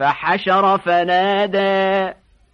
فحشر فنادى